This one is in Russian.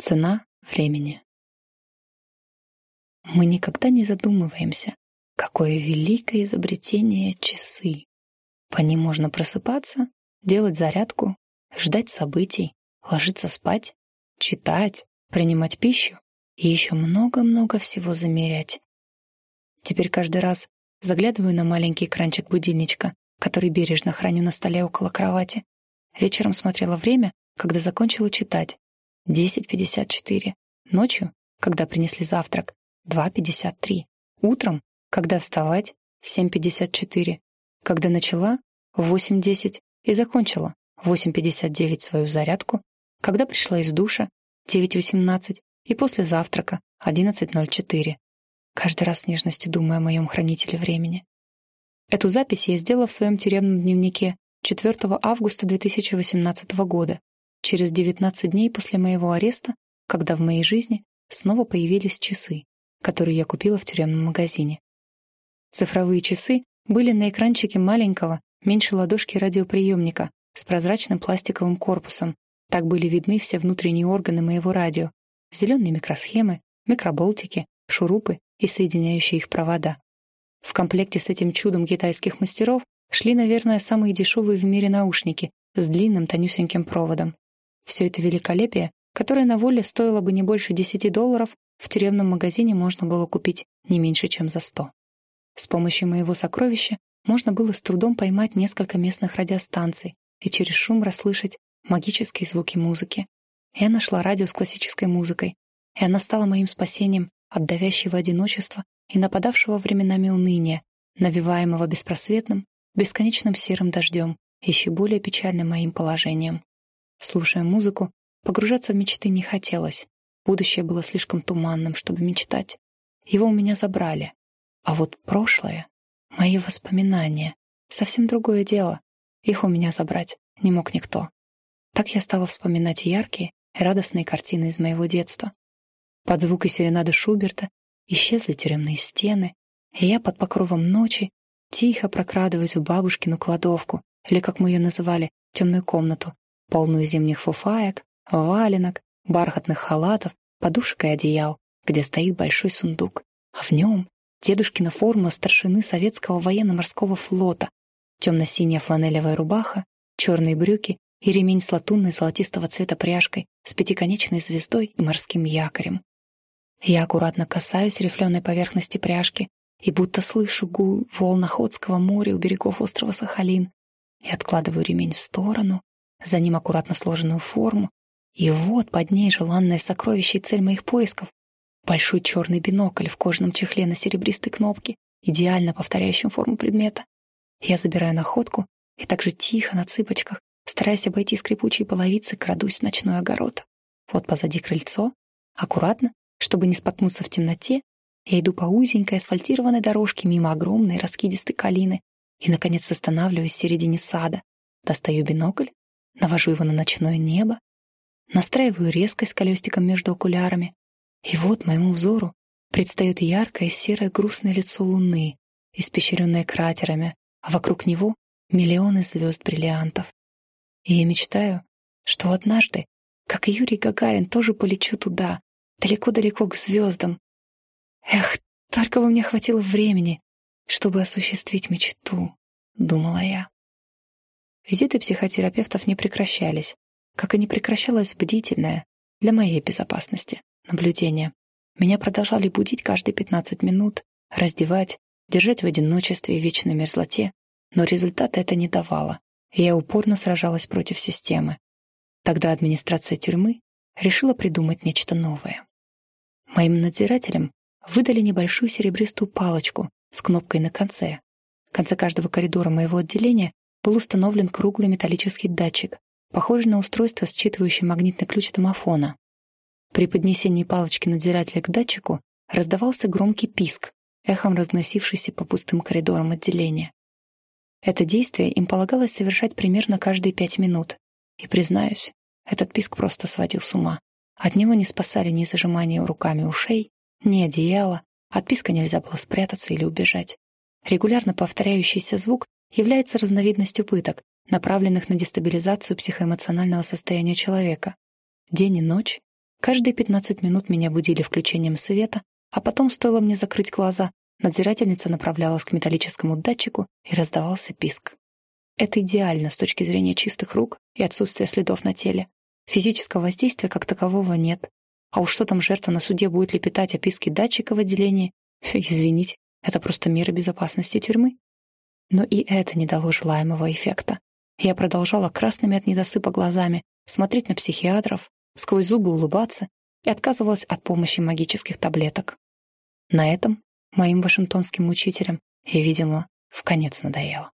Цена времени. Мы никогда не задумываемся, какое великое изобретение часы. По ним можно просыпаться, делать зарядку, ждать событий, ложиться спать, читать, принимать пищу и еще много-много всего замерять. Теперь каждый раз заглядываю на маленький экранчик будильничка, который бережно храню на столе около кровати. Вечером смотрела время, когда закончила читать, 10.54. Ночью, когда принесли завтрак, 2.53. Утром, когда вставать, 7.54. Когда начала, 8.10 и закончила, 8.59 свою зарядку, когда пришла из душа, 9.18 и после завтрака, 11.04. Каждый раз с нежностью думаю о моем хранителе времени. Эту запись я сделала в своем тюремном дневнике 4 августа 2018 года, через 19 дней после моего ареста, когда в моей жизни снова появились часы, которые я купила в тюремном магазине. Цифровые часы были на экранчике маленького, меньше ладошки радиоприемника с прозрачным пластиковым корпусом. Так были видны все внутренние органы моего радио, зеленые микросхемы, микроболтики, шурупы и соединяющие их провода. В комплекте с этим чудом китайских мастеров шли, наверное, самые дешевые в мире наушники с длинным тонюсеньким проводом. Все это великолепие, которое на воле стоило бы не больше 10 долларов, в тюремном магазине можно было купить не меньше, чем за 100. С помощью моего сокровища можно было с трудом поймать несколько местных радиостанций и через шум расслышать магические звуки музыки. Я нашла радио с классической музыкой, и она стала моим спасением от давящего одиночества и нападавшего временами уныния, навиваемого беспросветным, бесконечным серым дождем, еще более печальным моим положением. Слушая музыку, погружаться в мечты не хотелось. Будущее было слишком туманным, чтобы мечтать. Его у меня забрали. А вот прошлое, мои воспоминания, совсем другое дело. Их у меня забрать не мог никто. Так я стала вспоминать яркие и радостные картины из моего детства. Под звуки серенады Шуберта исчезли тюремные стены, и я под покровом ночи тихо прокрадываюсь в бабушкину кладовку, или, как мы ее называли, темную комнату, полную зимних фуфаек, валенок, бархатных халатов, подушек и одеял, где стоит большой сундук, а в нем дедушкина форма старшины советского военно-морского флота, темно-синяя фланелевая рубаха, черные брюки и ремень с латунной золотистого цвета пряжкой с пятиконечной звездой и морским якорем. Я аккуратно касаюсь рифленой поверхности пряжки и будто слышу гул волн Охотского моря у берегов острова Сахалин. И откладываю ремень в сторону, за ним аккуратно сложенную форму, и вот под ней желанное сокровище и цель моих поисков — большой черный бинокль в кожаном чехле на серебристой кнопке, идеально повторяющем форму предмета. Я забираю находку и так же тихо на цыпочках, стараясь обойти скрипучие половицы, крадусь в ночной огород. Вот позади крыльцо, аккуратно, чтобы не споткнуться в темноте, я иду по узенькой асфальтированной дорожке мимо огромной раскидистой калины и, наконец, останавливаюсь в середине сада, достаю бинокль навожу его на ночное небо, настраиваю резкость колесиком между окулярами, и вот моему взору предстает яркое серое грустное лицо луны, испещренное кратерами, а вокруг него миллионы звезд-бриллиантов. И я мечтаю, что однажды, как и Юрий Гагарин, тоже полечу туда, далеко-далеко к звездам. Эх, только бы мне хватило времени, чтобы осуществить мечту, думала я. Визиты психотерапевтов не прекращались, как и не прекращалось бдительное, для моей безопасности, наблюдение. Меня продолжали будить каждые 15 минут, раздевать, держать в одиночестве и вечной мерзлоте, но результата это не давало, и я упорно сражалась против системы. Тогда администрация тюрьмы решила придумать нечто новое. Моим надзирателям выдали небольшую серебристую палочку с кнопкой на конце. В конце каждого коридора моего отделения был установлен круглый металлический датчик, похожий на устройство, считывающее магнитный ключ домофона. При поднесении палочки надзирателя к датчику раздавался громкий писк, эхом разносившийся по пустым коридорам отделения. Это действие им полагалось совершать примерно каждые пять минут. И, признаюсь, этот писк просто сводил с ума. От него не спасали ни зажимание руками ушей, ни одеяло, от писка нельзя было спрятаться или убежать. Регулярно повторяющийся звук является разновидностью пыток, направленных на дестабилизацию психоэмоционального состояния человека. День и ночь Каждые 15 минут меня будили включением света, а потом, стоило мне закрыть глаза, надзирательница направлялась к металлическому датчику и раздавался писк. Это идеально с точки зрения чистых рук и отсутствия следов на теле. Физического воздействия как такового нет. А уж что там жертва на суде будет лепетать о писке датчика в отделении? Извините, это просто меры безопасности тюрьмы. Но и это не дало желаемого эффекта. Я продолжала красными от недосыпа глазами смотреть на психиатров, сквозь зубы улыбаться и отказывалась от помощи магических таблеток. На этом моим вашингтонским учителям я, видимо, в конец надоело.